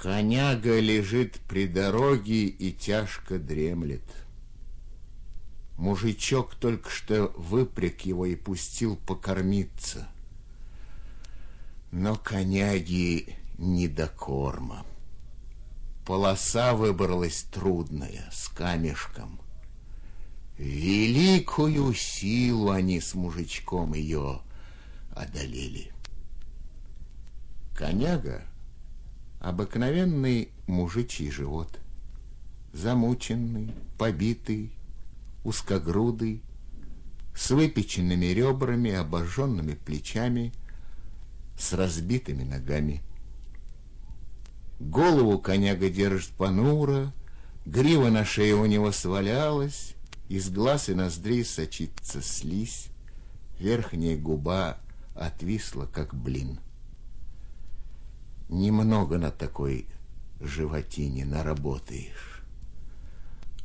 Коняга лежит при дороге и тяжко дремлет. Мужичок только что выпряг его и пустил покормиться. Но коняги не до корма. Полоса выбралась трудная, с камешком. Великую силу они с мужичком ее одолели. Коняга — обыкновенный мужичий живот, замученный, побитый, узкогрудый, с выпеченными ребрами, обожженными плечами, с разбитыми ногами. Голову коняга держит понуро, грива на шее у него свалялась, из глаз и ноздрей сочится слизь, верхняя губа отвисла, как блин. Немного на такой животине наработаешь.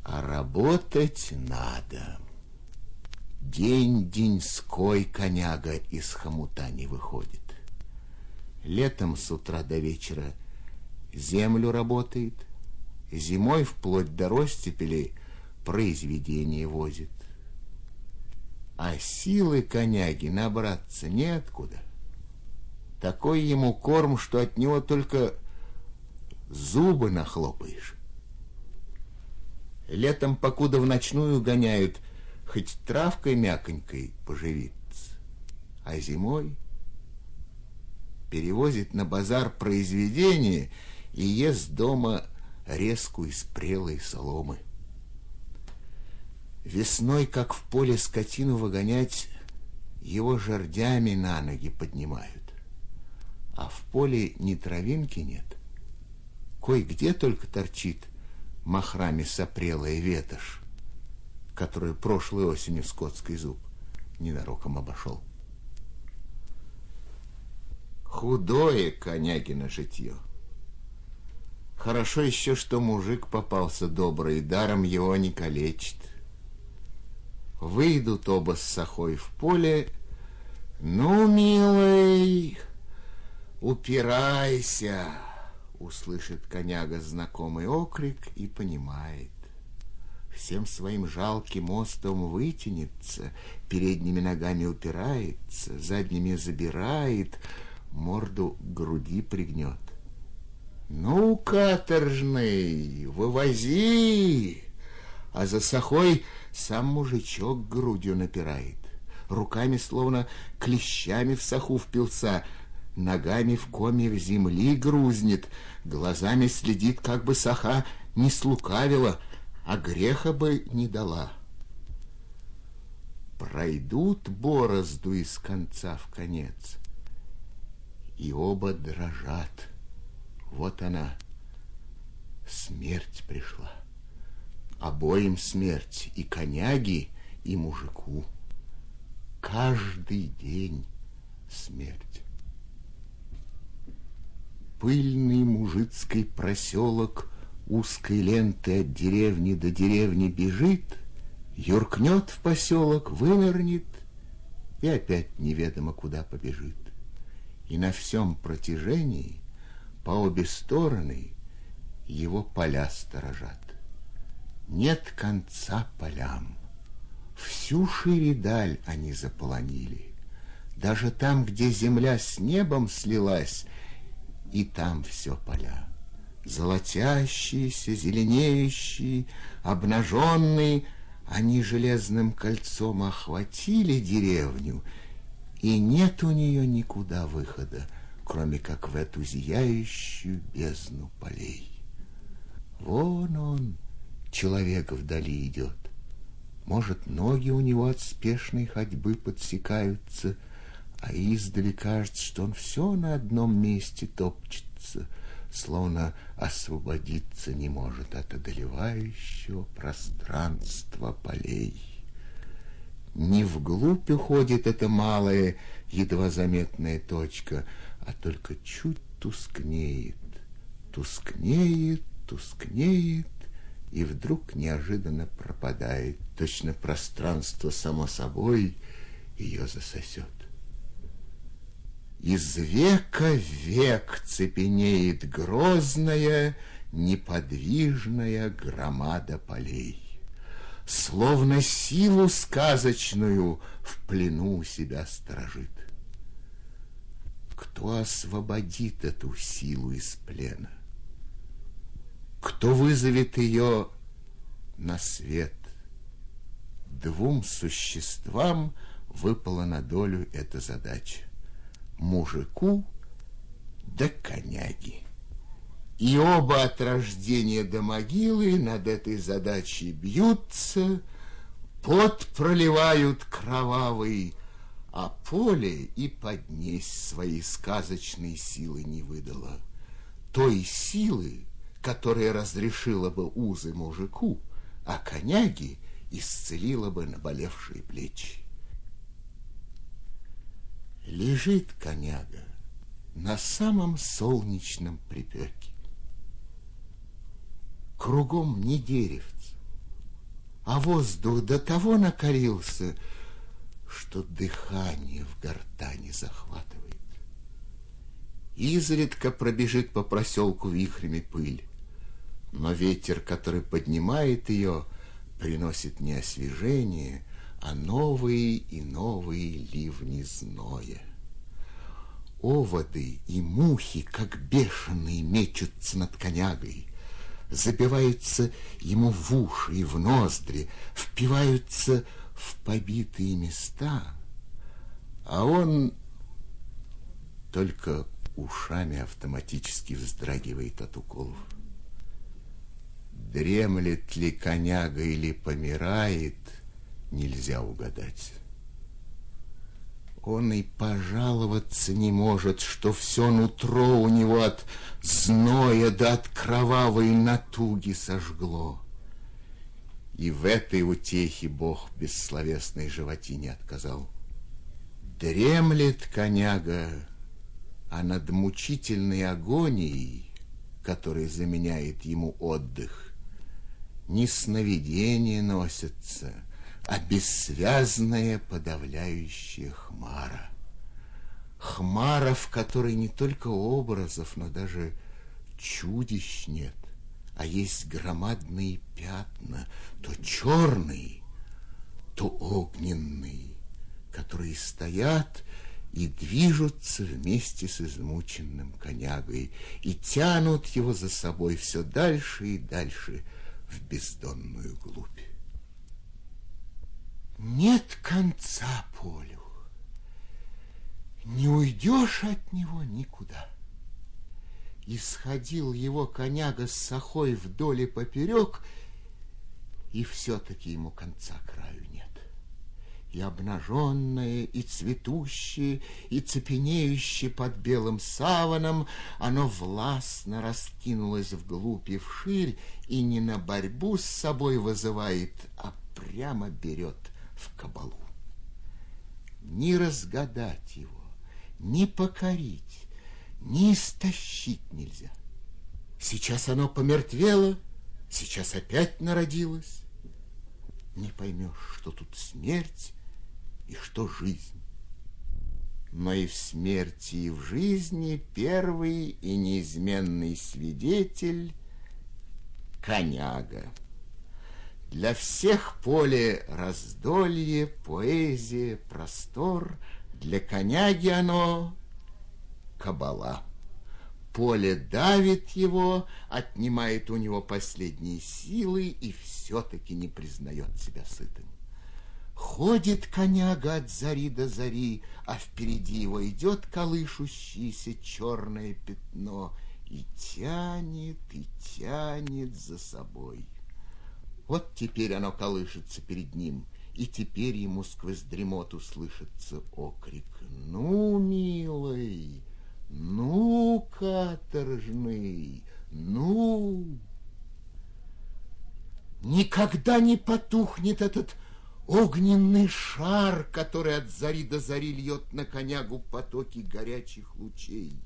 А работать надо. День-деньской коняга из хомута не выходит. Летом с утра до вечера землю работает, зимой вплоть до ростепели произведение возит. А силы коняги набраться неоткуда. Такой ему корм, что от него только зубы нахлопаешь. Летом, покуда в ночную гоняют, хоть травкой мяконькой поживиться, а зимой перевозит на базар произведение и ест дома резкую из прелой соломы. Весной, как в поле скотину выгонять, его жердями на ноги поднимают. А в поле ни травинки нет. Кой-где только торчит махрами сопрелая ветошь, которую прошлой осенью скотский зуб ненароком обошел. Худое Конягино житье. Хорошо еще, что мужик попался добрый, даром его не калечит. Выйдут оба с сахой в поле. Ну, милый, упирайся, услышит коняга знакомый окрик и понимает. Всем своим жалким мостом вытянется, передними ногами упирается, задними забирает, морду груди пригнет. Ну, каторжный, вывози! А за сахой сам мужичок грудью напирает, руками словно клещами в саху впился, ногами в комьях земли грузнет, глазами следит, как бы саха не слукавила, а греха бы не дала. Пройдут борозду из конца в конец, и оба дрожат. Вот она, смерть пришла обоим смерть, и коняги, и мужику. Каждый день смерть. Пыльный мужицкий проселок узкой ленты от деревни до деревни бежит, юркнет в поселок, вынырнет и опять неведомо куда побежит. И на всем протяжении по обе стороны его поля сторожат. Нет конца полям. Всю шире даль они заполонили. Даже там, где земля с небом слилась, и там все поля. Золотящиеся, зеленеющие, обнаженные, они железным кольцом охватили деревню, и нет у нее никуда выхода, кроме как в эту зияющую бездну полей. Вон он, человек вдали идет. Может, ноги у него от спешной ходьбы подсекаются, а издали кажется, что он все на одном месте топчется, словно освободиться не может от одолевающего пространства полей. Не вглубь уходит эта малая, едва заметная точка, а только чуть тускнеет, тускнеет, тускнеет, и вдруг неожиданно пропадает. Точно пространство само собой ее засосет. Из века в век цепенеет грозная, неподвижная громада полей. Словно силу сказочную в плену себя сторожит. Кто освободит эту силу из плена? Кто вызовет ее на свет? Двум существам выпала на долю эта задача. Мужику да коняги. И оба от рождения до могилы над этой задачей бьются, пот проливают кровавый, а поле и поднесть свои сказочные силы не выдало. Той силы, которая разрешила бы узы мужику, а коняги исцелила бы наболевшие плечи. Лежит коняга на самом солнечном припеке. Кругом не деревце, а воздух до того накалился, что дыхание в гортани захватывает. Изредка пробежит по проселку вихрями пыль, но ветер, который поднимает ее, приносит не освежение, а новые и новые ливни зноя. Оводы и мухи, как бешеные, мечутся над конягой, забиваются ему в уши и в ноздри, впиваются в побитые места, а он только ушами автоматически вздрагивает от уколов. Дремлет ли коняга или помирает, нельзя угадать. Он и пожаловаться не может, что все нутро у него от зноя да от кровавой натуги сожгло. И в этой утехе Бог бессловесной животине отказал. Дремлет коняга, а над мучительной агонией, которая заменяет ему отдых, не сновидения носятся, а бессвязная подавляющая хмара. Хмара, в которой не только образов, но даже чудищ нет, а есть громадные пятна, то черные, то огненные, которые стоят и движутся вместе с измученным конягой и тянут его за собой все дальше и дальше в бездонную глубь. Нет конца полю. Не уйдешь от него никуда. Исходил его коняга с сахой вдоль и поперек, и все-таки ему конца краю нет. И обнаженное, и цветущее, и цепенеющее под белым саваном, оно властно раскинулось вглубь и вширь, и не на борьбу с собой вызывает, а прямо берет в кабалу. Ни разгадать его, ни покорить, ни истощить нельзя. Сейчас оно помертвело, сейчас опять народилось. Не поймешь, что тут смерть и что жизнь. Но и в смерти, и в жизни первый и неизменный свидетель — коняга. Для всех поле раздолье, поэзия, простор, Для коняги оно кабала. Поле давит его, отнимает у него последние силы И все-таки не признает себя сытым. Ходит коняга от зари до зари, А впереди его идет колышущееся черное пятно И тянет, и тянет за собой. Вот теперь оно колышется перед ним, и теперь ему сквозь дремоту слышится окрик. «Ну, милый, ну, каторжный, ну!» Никогда не потухнет этот огненный шар, который от зари до зари льет на конягу потоки горячих лучей.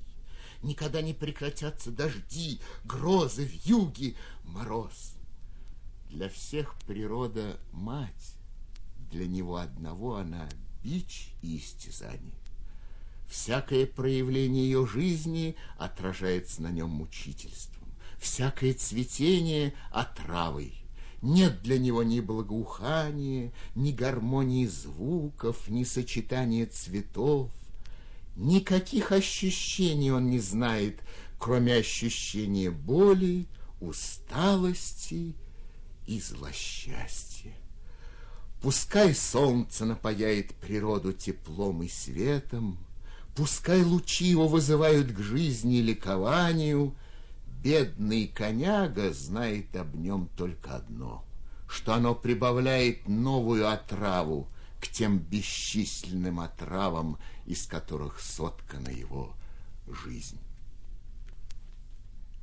Никогда не прекратятся дожди, грозы, вьюги, мороз. Для всех природа мать, для него одного она бич и истязание. Всякое проявление ее жизни отражается на нем мучительством, всякое цветение — отравой. Нет для него ни благоухания, ни гармонии звуков, ни сочетания цветов. Никаких ощущений он не знает, кроме ощущения боли, усталости и злосчастья. Пускай солнце напаяет природу теплом и светом, Пускай лучи его вызывают к жизни и ликованию, Бедный коняга знает об нем только одно, Что оно прибавляет новую отраву К тем бесчисленным отравам, из которых соткана его жизнь.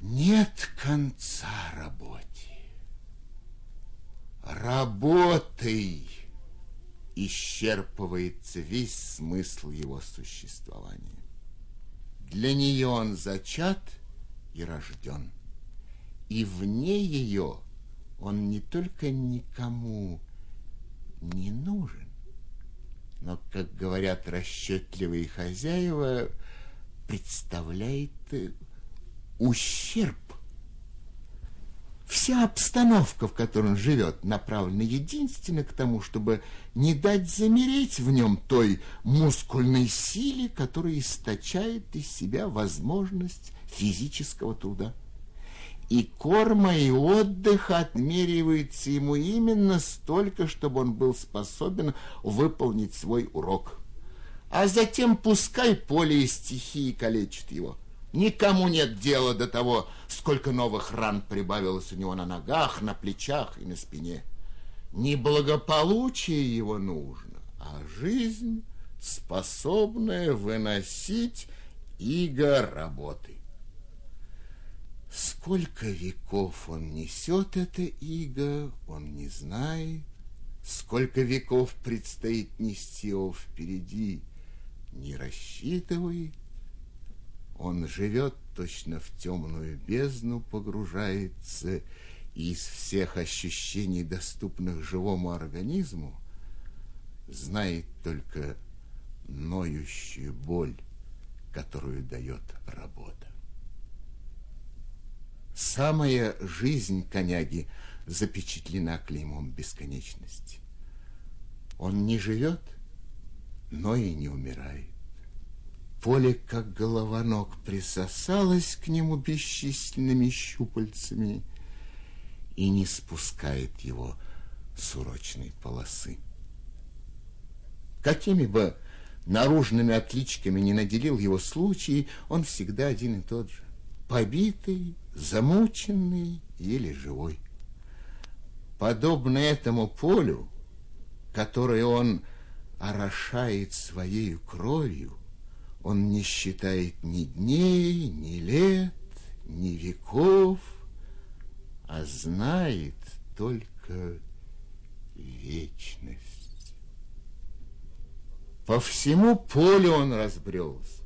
Нет конца работе. Работай! исчерпывается весь смысл его существования. Для нее он зачат и рожден. И вне ее он не только никому не нужен, но, как говорят расчетливые хозяева, представляет ущерб Вся обстановка, в которой он живет, направлена единственно к тому, чтобы не дать замереть в нем той мускульной силе, которая источает из себя возможность физического труда. И корма, и отдыха отмеривается ему именно столько, чтобы он был способен выполнить свой урок. А затем пускай поле и стихии калечат его – Никому нет дела до того, сколько новых ран прибавилось у него на ногах, на плечах и на спине. Не благополучие его нужно, а жизнь, способная выносить иго работы. Сколько веков он несет это иго, он не знает. Сколько веков предстоит нести его впереди, не рассчитывает. Он живет точно в темную бездну, погружается, и из всех ощущений, доступных живому организму, знает только ноющую боль, которую дает работа. Самая жизнь коняги запечатлена клеймом бесконечности. Он не живет, но и не умирает. Поле, как головонок, присосалось к нему бесчисленными щупальцами и не спускает его с урочной полосы. Какими бы наружными отличками не наделил его случай, он всегда один и тот же. Побитый, замученный или живой. Подобно этому полю, которое он орошает своей кровью, он не считает ни дней, ни лет, ни веков, а знает только вечность. По всему полю он разбрелся.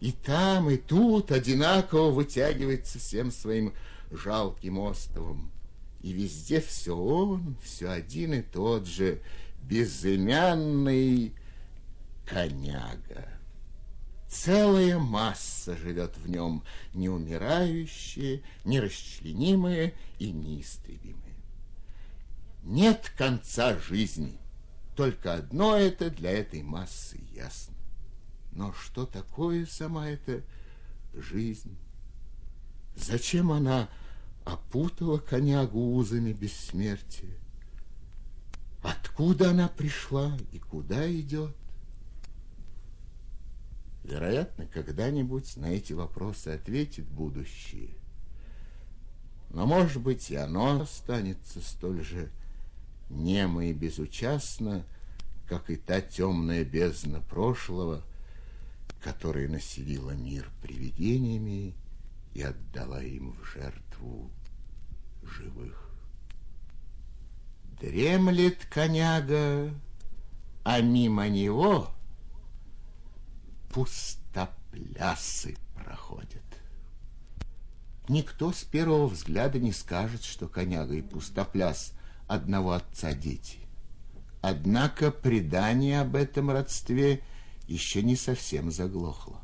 И там, и тут одинаково вытягивается всем своим жалким островом. И везде все он, все один и тот же безымянный коняга. Целая масса живет в нем, неумирающая, нерасчленимая и неистребимая. Нет конца жизни. Только одно это для этой массы ясно. Но что такое сама эта жизнь? Зачем она опутала конягу узами бессмертия? Откуда она пришла и куда идет? Вероятно, когда-нибудь на эти вопросы ответит будущее. Но, может быть, и оно останется столь же немо и безучастно, как и та темная бездна прошлого, которая населила мир привидениями и отдала им в жертву живых. Дремлет коняга, а мимо него пустоплясы проходят. Никто с первого взгляда не скажет, что коняга и пустопляс одного отца дети. Однако предание об этом родстве еще не совсем заглохло.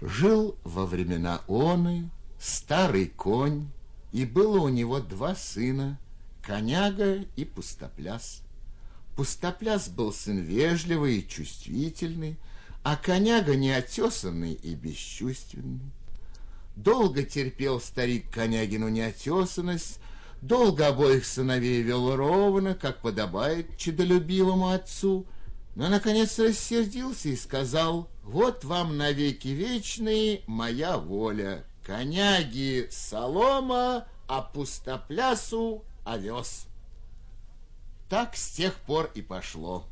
Жил во времена оны старый конь, и было у него два сына, коняга и пустопляс. Пустопляс был сын вежливый и чувствительный, а коняга неотесанный и бесчувственный. Долго терпел старик конягину неотесанность, долго обоих сыновей вел ровно, как подобает чудолюбивому отцу, но, наконец, рассердился и сказал, «Вот вам навеки вечные моя воля, коняги солома, а пустоплясу овес». Так с тех пор и пошло.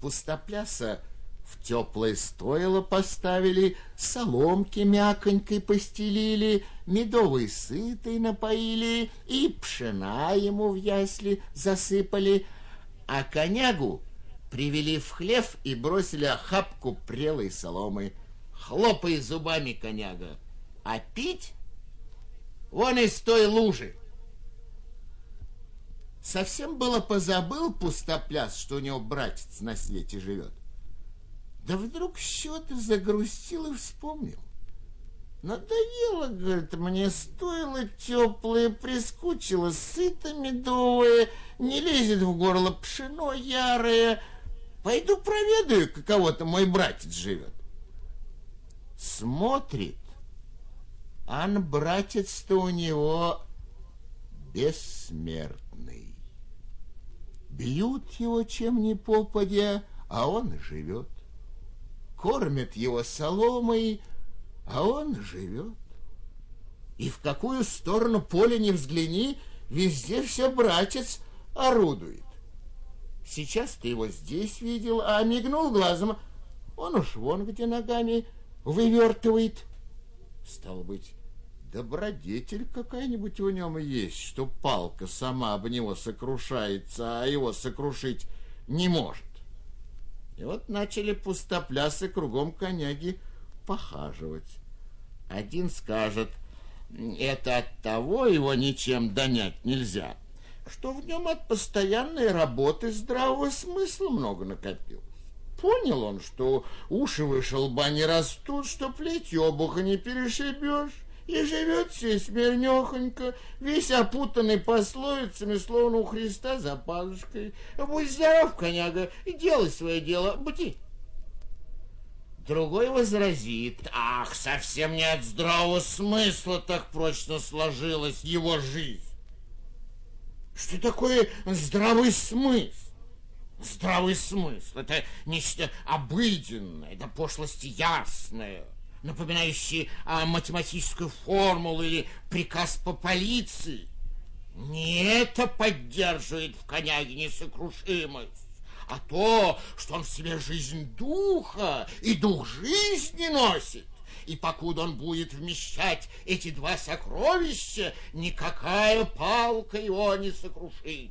Пустопляса в теплое стойло поставили, соломки мяконькой постелили, медовой сытой напоили и пшена ему в ясли засыпали, а конягу привели в хлев и бросили охапку прелой соломы. Хлопай зубами, коняга, а пить вон из той лужи. Совсем было позабыл пустопляс, что у него братец на свете живет. Да вдруг что-то загрустил и вспомнил. Надоело, говорит, мне стоило теплое, прискучило, сыто медовое, не лезет в горло пшено ярое. Пойду проведаю, каково-то мой братец живет. Смотрит, ан братец-то у него бессмертный. Бьют его чем ни попадя, а он живет. Кормят его соломой, а он живет. И в какую сторону поля не взгляни, везде все братец орудует. Сейчас ты его здесь видел, а мигнул глазом, он уж вон где ногами вывертывает. Стал быть, добродетель какая-нибудь в нем есть, что палка сама об него сокрушается, а его сокрушить не может. И вот начали пустоплясы кругом коняги похаживать. Один скажет, это от того его ничем донять нельзя, что в нем от постоянной работы здравого смысла много накопилось. Понял он, что уши выше лба не растут, что плеть обуха не перешибешь, и живет все смирнехонько, весь опутанный пословицами, словно у Христа за пазушкой. Будь здоров, коняга, и делай свое дело, бути. Другой возразит, ах, совсем не от здравого смысла так прочно сложилась его жизнь. Что такое здравый смысл? Здравый смысл – это нечто обыденное, это пошлости ясное напоминающие а, математическую формулу или приказ по полиции. Не это поддерживает в коняге несокрушимость, а то, что он в себе жизнь духа и дух жизни носит. И покуда он будет вмещать эти два сокровища, никакая палка его не сокрушит.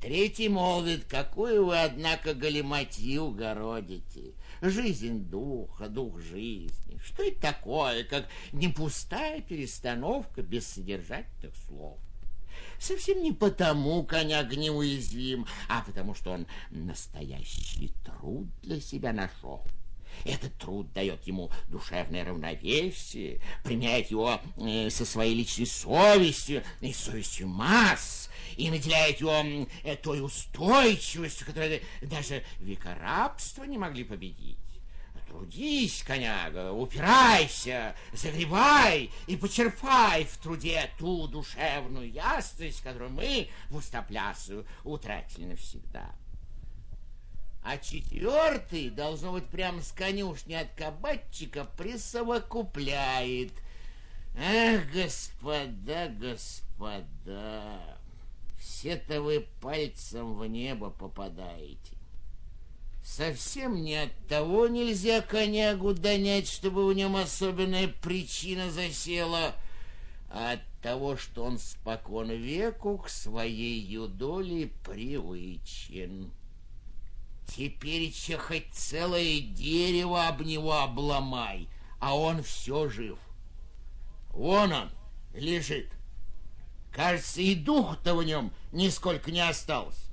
Третий молвит, какую вы, однако, галиматью городите жизнь духа, дух жизни. Что это такое, как не пустая перестановка без содержательных слов? Совсем не потому коняк неуязвим, а потому что он настоящий труд для себя нашел. Этот труд дает ему душевное равновесие, применяет его э, со своей личной совестью и совестью масс, и наделяет его э, той устойчивостью, которую даже века рабства не могли победить. Трудись, коняга, упирайся, загребай и почерпай в труде ту душевную ясность, которую мы в устоплясу утратили навсегда. А четвертый, должно быть, прямо с конюшни от кабачика присовокупляет. Эх, господа, господа, все-то вы пальцем в небо попадаете. Совсем не от того нельзя конягу донять, чтобы в нем особенная причина засела, а от того, что он спокон веку к своей юдоли привычен. Теперь еще хоть целое дерево об него обломай, а он все жив. Вон он лежит. Кажется, и дух-то в нем нисколько не осталось.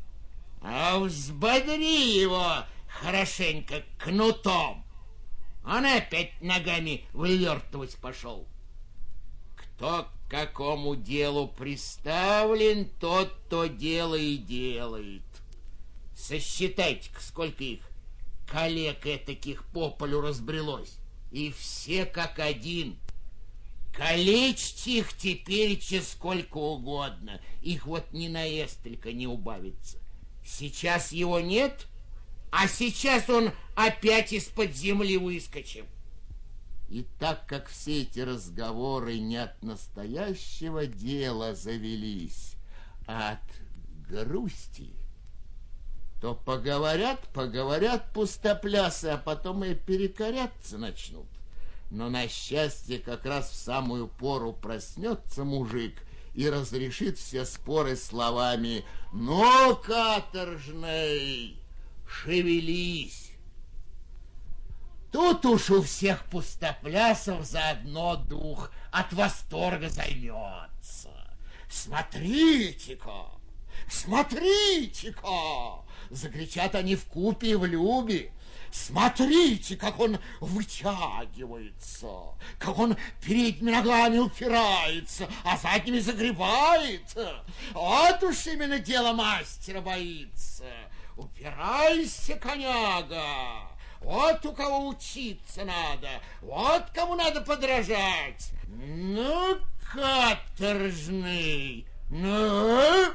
А взбодри его хорошенько кнутом. Он опять ногами вывертывать пошел. Кто к какому делу приставлен, тот то дело и делает. Сосчитайте-ка, сколько их коллег таких по полю разбрелось. И все как один. Калечьте их теперь сколько угодно. Их вот ни на эстелька не убавится. Сейчас его нет, а сейчас он опять из-под земли выскочил. И так как все эти разговоры не от настоящего дела завелись, а от грусти, то поговорят, поговорят пустоплясы, а потом и перекоряться начнут. Но на счастье как раз в самую пору проснется мужик и разрешит все споры словами «Ну, каторжный, шевелись!» Тут уж у всех пустоплясов заодно дух от восторга займется. Смотрите-ка, смотрите-ка! Закричат они в купе и в любе. Смотрите, как он вытягивается, как он передними ногами упирается, а задними загребает. Вот уж именно дело мастера боится. Упирайся, коняга. Вот у кого учиться надо, вот кому надо подражать. Ну, каторжный, ну...